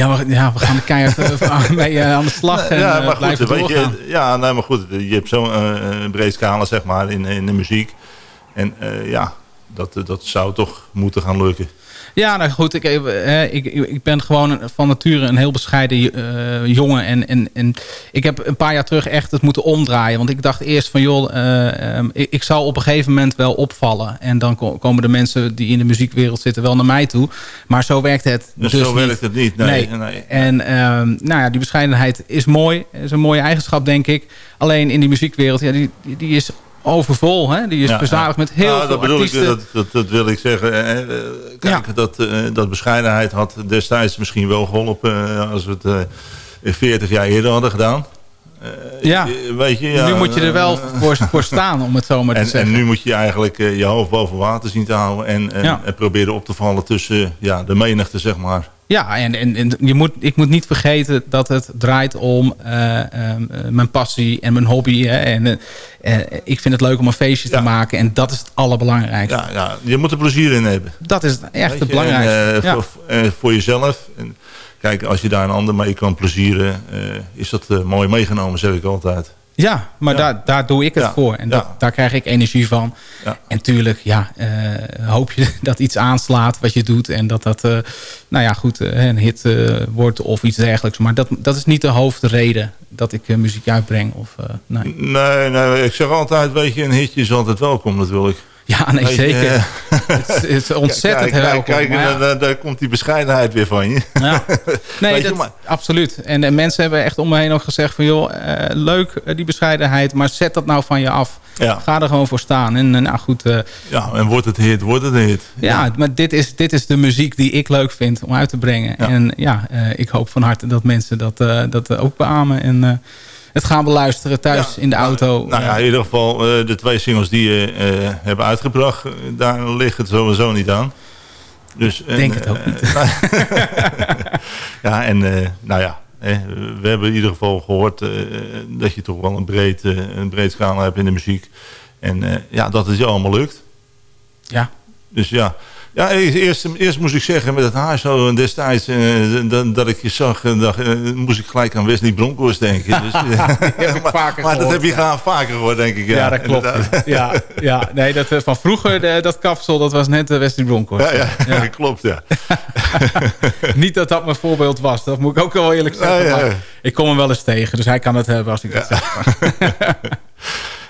Ja, we, ja, we gaan er keihard eh, mee eh, aan de slag en ja, eh, maar goed, weet je, ja, nee, maar goed, je hebt zo'n breed scala zeg maar in, in de muziek. En ja, dat, dat zou toch moeten gaan lukken. Ja, nou goed, ik, ik, ik ben gewoon van nature een heel bescheiden eh, jongen. En, en, en ik heb een paar jaar terug echt het moeten omdraaien. Want ik dacht eerst van, joh, eh, ehm, ik, ik zal op een gegeven moment wel opvallen. En dan ko- komen de mensen die in de muziekwereld zitten wel naar mij toe. Maar zo werkt het Dus, dus zo niet. werkt het niet. Nee, nee. En ehm, nou ja, die bescheidenheid is mooi. is een mooie eigenschap, denk ik. Alleen in die muziekwereld, ja, die, die is overvol. Hè? Die is Ja, verzadigd ja. met heel Nou, veel dat bedoel artiesten. Ik, dat, dat, dat wil ik zeggen. eh, eh, Kijk, dat, eh, dat bescheidenheid had destijds misschien wel geholpen... eh, als we het eh 40 jaar eerder hadden gedaan. Eh, Ja. Weet je, ja, nu moet je er wel voor, voor staan, om het zo maar te en, zeggen. en nu moet je eigenlijk je hoofd boven water zien te houden... en, en, Ja. en proberen op te vallen tussen ja, de menigte, zeg maar. Ja, en, en, en je moet, ik moet niet vergeten dat het draait om eh, ehm, eh, mijn passie en mijn hobby. Hè. En, eh, ik vind het leuk om een feestje te maken. En dat is het allerbelangrijkste. Ja, ja, je moet er plezier in hebben. Dat is echt Weet het je, belangrijkste. en, ja. voor, voor jezelf. En, kijk, als je daar een ander mee kan plezieren... is dat mooi meegenomen, zeg ik altijd. Ja, maar Ja. Daar, daar doe ik het Ja. voor. En dat, Ja. daar krijg ik energie van. Ja. En tuurlijk, ja, eh, hoop je dat iets aanslaat wat je doet. En dat dat, eh, nou ja, goed, eh, een hit wordt of iets dergelijks. Maar dat, dat is niet de hoofdreden dat ik muziek uitbreng. Of, nee. Nee, nee, ik zeg altijd, weet je, een hitje is altijd welkom natuurlijk. Ja, nee, je, zeker. eh, het, is, het is ontzettend kijk, welkom. Kijk, daar, daar komt die bescheidenheid weer van je. Ja. Nee, je, dat, absoluut. En, en mensen hebben echt om me heen ook gezegd van... joh, eh, leuk eh, die bescheidenheid, maar zet dat nou van je af. Ja. Ga er gewoon voor staan. En eh, nou goed, eh, Ja, en wordt het hit, wordt het hit. ja, maar dit is, dit is de muziek die ik leuk vind om uit te brengen. Ja. En ja, eh, ik hoop van harte dat mensen dat, eh, dat ook beamen. En eh, het gaan beluisteren thuis Ja, in de nou, auto. Nou ja, in ieder geval, eh, de twee singles die je eh, hebben uitgebracht, eh, daar ligt het sowieso niet aan. Dus, en, Denk het ook eh, niet. ja, en eh, nou ja, eh, we hebben in ieder geval gehoord eh, dat je toch wel een breed, eh, een breed scala hebt in de muziek. En eh, ja, dat het je allemaal lukt. Ja. Dus ja, Ja, eerst, eerst moest ik zeggen met het haar zo destijds eh, dat, dat ik je zag, eh, eh, moest ik gelijk aan Wesley Bronkhorst denken. Dus, maar, maar dat heb je gaan vaker gehoord, denk ik. Ja, Ja, dat klopt. Ja, ja, nee, dat, eh, van vroeger, eh, dat kapsel, dat was net de Wesley Bronkhorst. Ja, ja, klopt, ja. Niet dat dat mijn voorbeeld was, dat moet ik ook wel eerlijk zeggen. Ja, ja, ja. maar ik kom hem wel eens tegen, dus hij kan het hebben als ik dat zeg.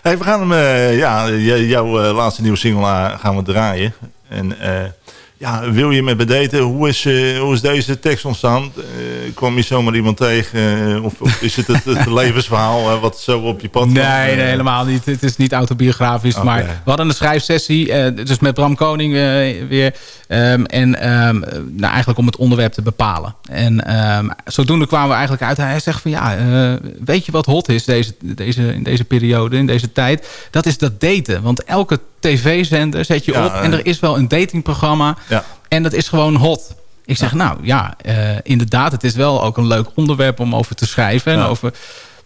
Hey, we gaan hem, eh, ja, jouw eh, laatste nieuwe single eh, gaan we draaien. En eh, ja, wil je met bedeten, hoe is, eh, hoe is deze tekst ontstaan? Eh, kwam je zomaar iemand tegen? of, of is het het, het levensverhaal wat zo op je pad kwam? Nee, nee, helemaal niet. Het is niet autobiografisch. Maar we hadden een schrijfsessie. dus met Bram Koning weer. Ehm, en ehm, nou, eigenlijk om het onderwerp te bepalen. En ehm, zodoende kwamen we eigenlijk uit. Hij zegt van ja, weet je wat hot is deze, deze, in deze periode, in deze tijd? Dat is dat daten. Want elke tv-zender zet je Ja, op. En eh. er is wel een datingprogramma. Ja. En dat is gewoon hot. Ik zeg, nou ja, eh, inderdaad, het is wel ook een leuk onderwerp om over te schrijven. En over,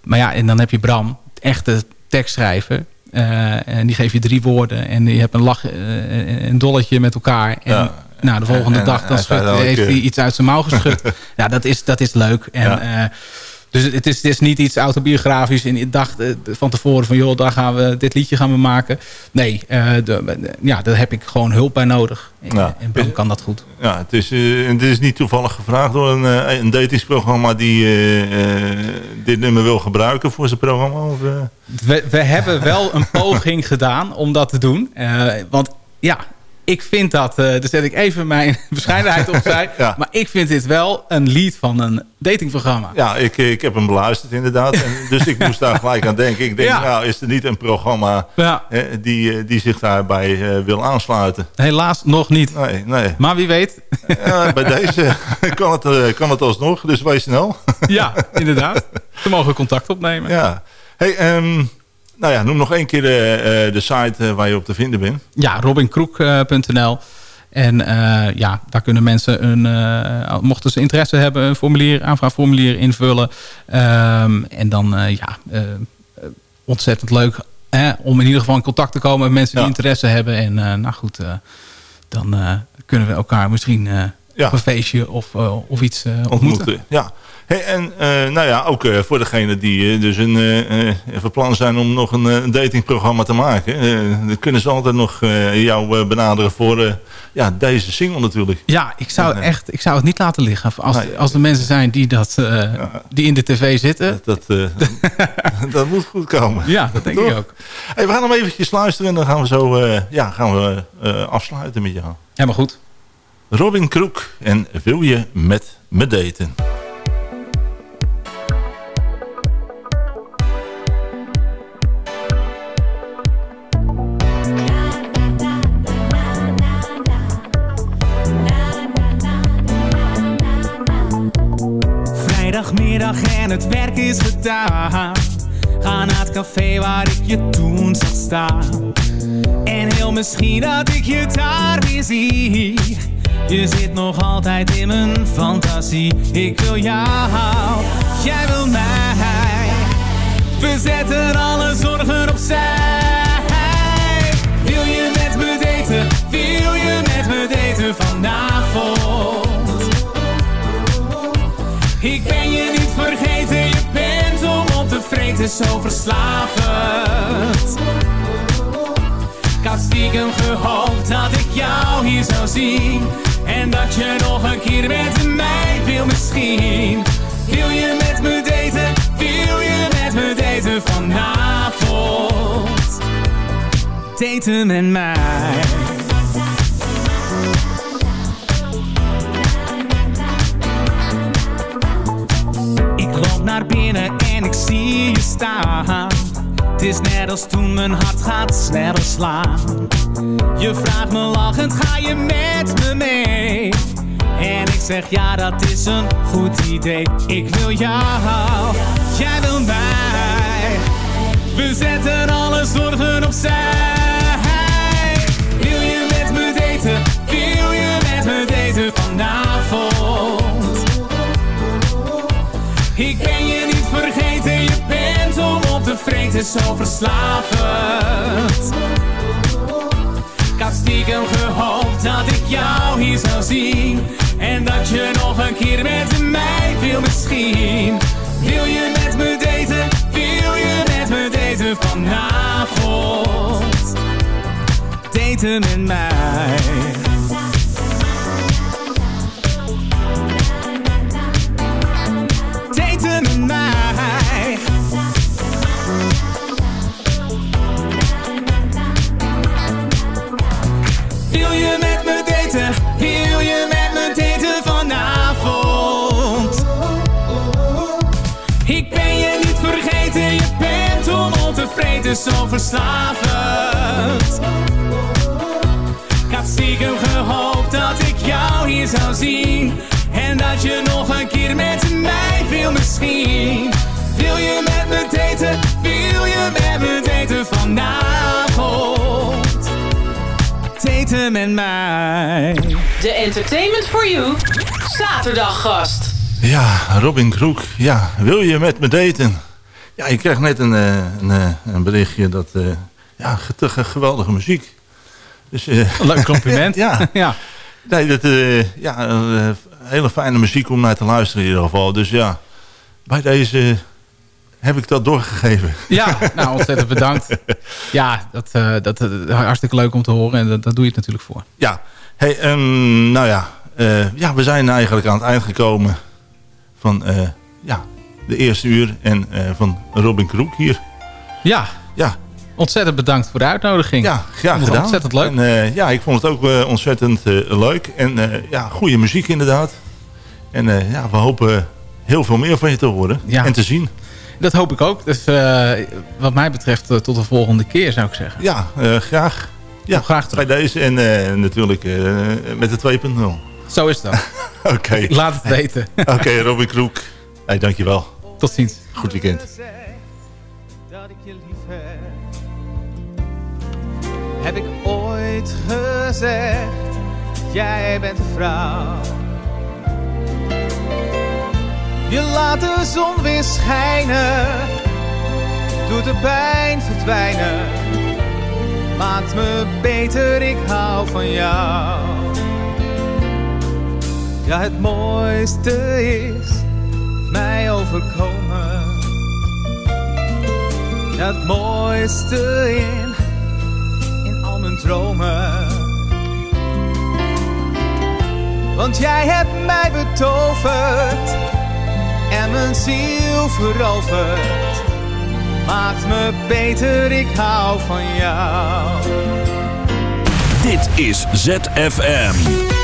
maar ja, en dan heb je Bram, echte tekstschrijver. Eh, en die geeft je drie woorden. En je hebt een lach, eh, een dolletje met elkaar. En nou, de volgende En- dag dan schudt, heeft eh, hij iets uit zijn mouw geschud. ja, dat is, dat is leuk. En, Ja. eh, dus het is, het is niet iets autobiografisch. En ik dacht eh, van tevoren van... joh, daar gaan we, dit liedje gaan we maken. Nee, eh, de, ja, daar heb ik gewoon hulp bij nodig. En, Ja. en Bram kan dat goed. Ja, het is, eh, het is niet toevallig gevraagd door een, eh, een datingsprogramma die eh, eh, dit nummer wil gebruiken voor zijn programma. Of, eh? We, we hebben wel een poging gedaan om dat te doen. Eh, want ja, ik vind dat... eh daar zet ik even mijn bescheidenheid opzij. Ja. Maar ik vind dit wel een lead van een datingprogramma. Ja, ik, ik heb hem beluisterd inderdaad. En, dus ik moest daar gelijk aan denken. Ik denk, Ja. nou, is er niet een programma Ja. eh, die, eh, die zich daarbij eh, wil aansluiten? Helaas nog niet. Nee, nee. Maar wie weet. Ja, bij deze kan het, kan het alsnog, dus wees snel. ja, inderdaad. We mogen contact opnemen. Ja. Hey, ehm, nou ja, noem nog één keer de, eh, de site eh, waar je op te vinden bent. Ja, robinkroek.nl. En eh, ja, daar kunnen mensen, een, mochten ze interesse hebben, een formulier, aanvraagformulier invullen. Ehm, en dan, ja, ontzettend leuk hè, om in ieder geval in contact te komen met mensen die Ja. interesse hebben. En nou goed, dan kunnen we elkaar misschien Ja. op een feestje of, of iets ontmoeten. ontmoeten. Ja. Hey, en eh, nou ja, ook eh, voor degenen die eh, dus een, van plan zijn om nog een, datingprogramma te maken. dan kunnen ze altijd nog jou benaderen voor ja, deze single natuurlijk. Ja, ik zou, echt, ik zou het niet laten liggen. Als, Nee. als er mensen zijn die, dat, die in de tv zitten. Dat, eh, dat moet goed komen. Ja, dat denk Toch? ik ook. Hey, we gaan hem eventjes luisteren en dan gaan we zo ja, gaan we, afsluiten met jou. Helemaal goed. Robin Kroek en wil je met me daten? En het werk is gedaan. Ga naar het café waar ik je toen zag staan. En heel misschien dat ik je daar weer zie. Je zit nog altijd in mijn fantasie. Ik wil jou, jij wil mij. We zetten alle zorgen opzij. Wil je met me daten? Wil je met me daten vanavond? Ik ben vergeten, je bent om op te vreten zo verslavend. Ik had gehoopt dat ik jou hier zou zien. En dat je nog een keer met mij wil misschien. Wil je met me daten, wil je met me daten vanavond? Daten met mij. Naar binnen en ik zie je staan. Het is net als toen mijn hart gaat sneller slaan. Je vraagt me lachend, ga je met me mee? En ik zeg ja, dat is een goed idee. Ik wil jou, jij wil mij. We zetten alle zorgen opzij. Te vreten zo verslavend. Ik had stiekem gehoopt dat ik jou hier zou zien. En dat je nog een keer met mij wil misschien. Wil je met me daten? Wil je met me daten vanavond? Daten met mij. Zo verslavend. Ik had stiekem gehoopt dat ik jou hier zou zien. En dat je nog een keer met mij wil misschien. Wil je met me daten? Wil je met me daten vanavond? Daten met mij. De Entertainment for You zaterdaggast. Ja, Robin Kroek. Ja, wil je met me daten? Ja, ik kreeg net een, eh, een, eh, een berichtje dat... eh, ja, ge- ge- geweldige muziek. Dus, eh, Leuk compliment. ja. ja. Nee, dat, ja, hele fijne muziek om naar te luisteren in ieder geval. Dus ja, bij deze heb ik dat doorgegeven. Ja, nou ontzettend bedankt. Ja, dat, dat, hartstikke leuk om te horen en dat, daar doe je het natuurlijk voor. Ja, hey, ehm, nou ja, ja, we zijn eigenlijk aan het eind gekomen van ja, de eerste uur en eh, van Robin Kroek hier. Ja, Ja, ontzettend bedankt voor de uitnodiging. ja graag gedaan. Ontzettend leuk. En, eh, ja, ik vond het ook eh, ontzettend leuk. En ja, goede muziek inderdaad. En ja, we hopen heel veel meer van je te horen Ja. en te zien. Dat hoop ik ook. Dus wat mij betreft tot de volgende keer zou ik zeggen. Ja, graag. Ja, graag terug. bij deze en natuurlijk met de 2.0. Zo is dat. Oké. Laat het weten. Oké, Robin Kroek. Hey, dankjewel. Tot ziens. Goed weekend. dat ik je lief heb. Heb ik ooit gezegd, jij bent de vrouw. Je laat de zon weer schijnen, doet de pijn verdwijnen. Maakt me beter, ik hou van jou. Ja, het mooiste is mij overkomen. Het mooiste in, in al mijn dromen. Want jij hebt mij betoverd en mijn ziel veroverd. Maakt me beter, ik hou van jou. Dit is ZFM.